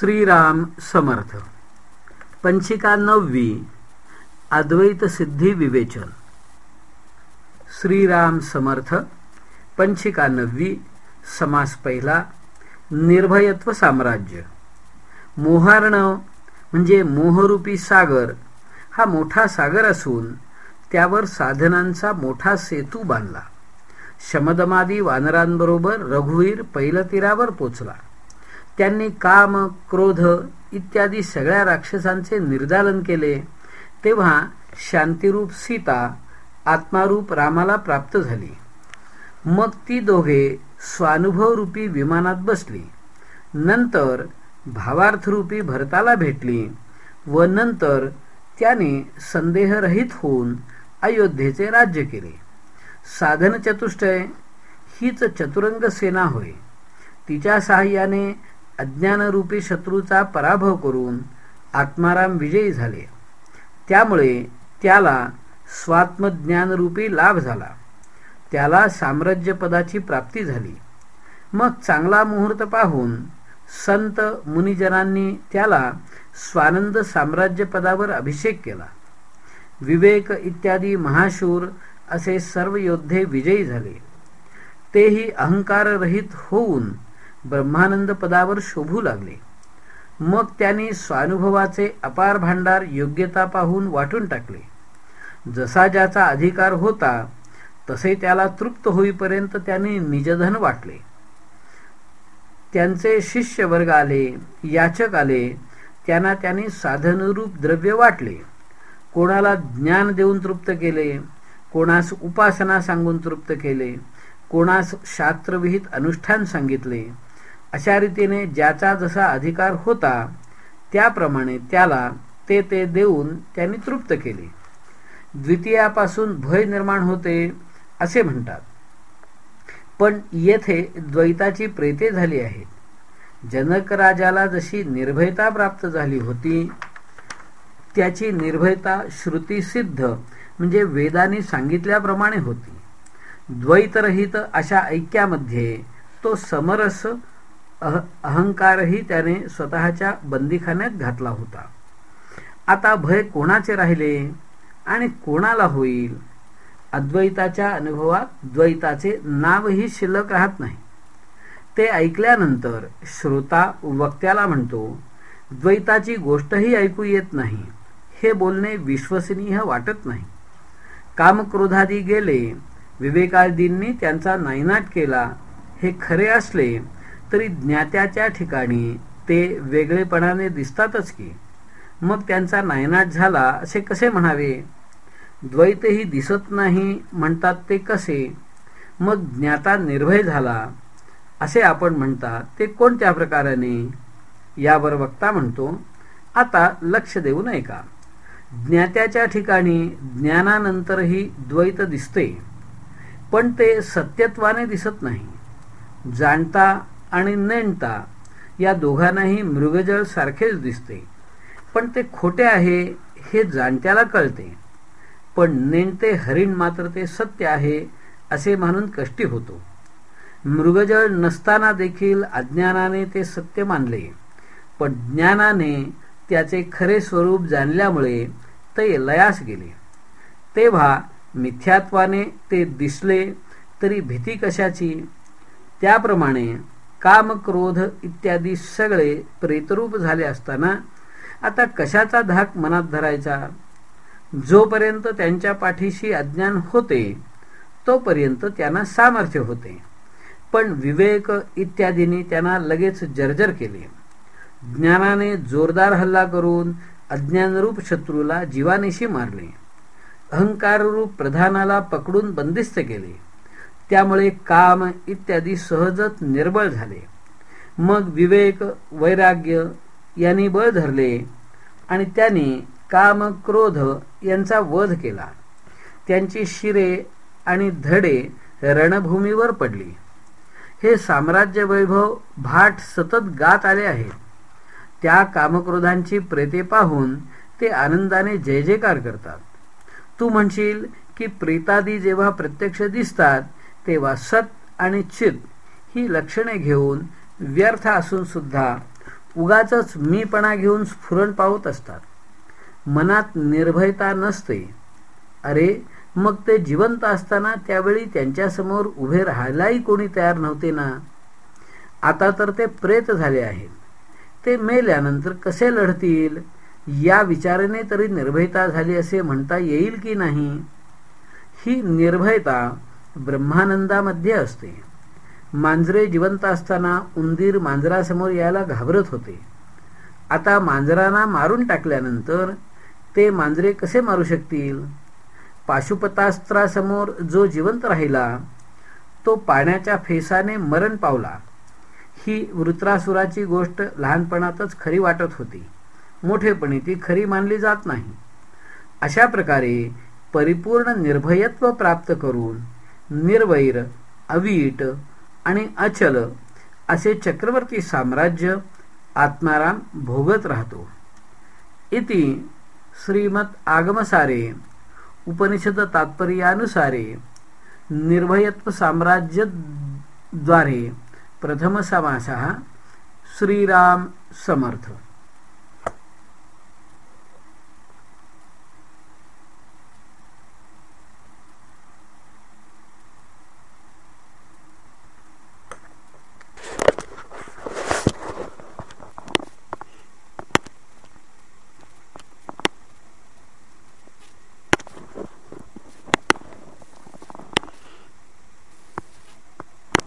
श्रीराम समर्थ. पंचिका नववी अद्वैत सिद्धी विवेचन. श्रीराम समर्थ पंचिका नववी समास पहिला निर्भयत्व साम्राज्य. मोहार्ण म्हणजे मोहरूपी सागर हा मोठा सागर असून त्यावर साधनांचा मोठा सेतू बांधला. शमदमादी वानरांबरोबर रघुवीर पैलतीरावर पोचला. त्यांनी काम क्रोध इत्यादी सगळ्या राक्षसांचे निर्दालन केले. तेव्हा शांतिरूप सीता आत्मारूप रामाला प्राप्त झाली. मग ती दोघे स्वानुभवरूपी विमानात बसली. नंतर भावार्थरूपी भरताला भेटली व नंतर त्याने संदेहरहित होऊन अयोध्येचे राज्य केले. साधन चतुष्टय हीच चतुरंग सेना होय. तिच्या सहाय्याने अज्ञानरूपी शत्रूचा पराभव करून आत्माराम विजयी झाले. त्यामुळे त्याला स्वात्मज्ञानरूपी लाभ झाला. त्याला साम्राज्यपदाची प्राप्ती झाली. मग चांगला मुहूर्त पाहून संत मुनिजनांनी त्याला स्वानंद साम्राज्यपदावर अभिषेक केला. विवेक इत्यादी महाशूर असे सर्व योद्धे विजयी झाले. तेही अहंकाररहित होऊन ब्रह्मानंद पदावर शोभू लागले. मग त्यांनी स्वानुभवाचे अपार भांडार योग्यता पाहून वाटून टाकले. जसा ज्याचा अधिकार होता तसे त्याला तृप्त होईपर्यंत त्यांनी निजधन वाटले. त्यांचे शिष्य वर्ग आले याचक आले त्यांना त्यांनी साधनरूप द्रव्य वाटले. कोणाला ज्ञान देऊन तृप्त केले कोणास उपासना सांगून तृप्त केले कोणास शास्त्रविहित अनुष्ठान सांगितले अशा रीतीने ज्याचा जसा अधिकार होता त्याप्रमाणे त्याला ते ते देऊन त्यांनी तृप्त केले. द्वितीयापासून भय निर्माण होते असे म्हणतात. पण येथे द्वैताची प्रेते झाली आहेत जनक राजाला जशी निर्भयता प्राप्त झाली होती त्याची निर्भयता श्रुतीसिद्ध म्हणजे वेदाने सांगितल्याप्रमाणे होती. द्वैतरहित अशा ऐक्यामध्ये तो समरस अह अहंकारही त्याने स्वतःच्या बंदीखान्यात घातला होता. आता भय कोणाचे राहिले आणि कोणाला होईल? अद्वैताच्या अनुभवात द्वैताचे नावही शिल्लक राहत नाही. ते ऐकल्यानंतर श्रोता वक्त्याला म्हणतो द्वैताची गोष्टही ऐकू येत नाही. हे बोलणे विश्वसनीय वाटत नाही. कामक्रोधादी गेले विवेकादींनी त्यांचा नायनाट केला. हे खरे असले तरी ज्ञात्याच्या ठिकाणी ते वेगळेपणाने दिसतातच की. मग त्यांचा नायनाट झाला असे कसे म्हणावे? द्वैतही दिसत नाही म्हणतात ते कसे? मग ज्ञाता निर्भय झाला. असे आपण म्हणता ते कोणत्या प्रकाराने? यावर वक्ता म्हणतो आता लक्ष देऊ नये का? ज्ञात्याच्या ठिकाणी ज्ञानानंतरही द्वैत दिसते. पण ते सत्यत्वाने दिसत नाही. जाणता आणि नेणता या दोघांनाही मृगजळ सारखेच दिसते. पण ते खोटे आहे हे जाणत्याला कळते. पण नेणते हरिण मात्र ते सत्य आहे असे मानून कष्टी होतो. मृगजळ नसताना देखील अज्ञानाने ते सत्य मानले. पण ज्ञानाने त्याचे खरे स्वरूप जाणल्यामुळे ते लयास गेले. तेव्हा मिथ्यात्वाने ते दिसले तरी भीती कशाची? त्याप्रमाणे काम क्रोध इत्यादी सगळे प्रेतरूप झाले असताना आता कशाचा धाक मनात धरायचा? जोपर्यंत त्यांच्या पाठीशी अज्ञान होते तोपर्यंत त्यांना सामर्थ्य होते. पण विवेक इत्यादींनी त्यांना लगेच जर्जर केले. ज्ञानाने जोरदार हल्ला करून अज्ञानरूप शत्रूला जीवानिशी मारले. अहंकाररूप प्रधानाला पकडून बंदिस्त केले. त्यामुळे काम इत्यादी सहजच निर्बळ झाले. मग विवेक वैराग्य यांनी बळ धरले आणि त्यांनी काम क्रोध यांचा वध केला. त्यांची शिरे आणि धडे रणभूमीवर पडली. हे साम्राज्य वैभव भाट सतत गात आले आहेत त्या कामक्रोधांची प्रेते पाहून ते आनंदाने जय जयकार करतात. तू म्हणशील की प्रेतादी जेव्हा प्रत्यक्ष दिसतात तेव्हा सत आणि चित ही लक्षणे घेऊन व्यर्थ असून सुद्धा उगाच मीपणा घेऊन स्फुरण पावत असतात. मनात निर्भयता नसते. अरे मग ते जिवंत असताना त्यावेळी त्यांच्यासमोर उभे राहायलाही कोणी तयार नव्हते ना? आता तर ते प्रेत झाले आहेत. ते मेल्यानंतर कसे लढतील? या विचाराने तरी निर्भयता झाली असे म्हणता येईल की नाही? ही निर्भयता ब्रह्मानंदामध्ये असते. मांजरे जिवंत असताना उंदीर मांजरासमोर यायला घाबरत होते. आता मांजरांना मारून टाकल्यानंतर ते मांजरे कसे मारू शकतील? पाशुपतास्त्रासमोर जो जिवंत राहिला तो पाण्याच्या फेसाने मरण पावला. ही वृत्रासुराची गोष्ट लहानपणातच खरी वाटत होती. मोठेपणी ती खरी मानली जात नाही. अशा प्रकारे परिपूर्ण निर्भयत्व प्राप्त करून निर्वैर अवीट आणि अचल असे चक्रवर्ती साम्राज्य आत्माराम भोगत राहतो. इति श्रीमत आगमसारे उपनिषद तात्पर्यानुसारे निर्भयत्व साम्राज्यद्वारे प्रथम समासः श्रीराम समर्थ।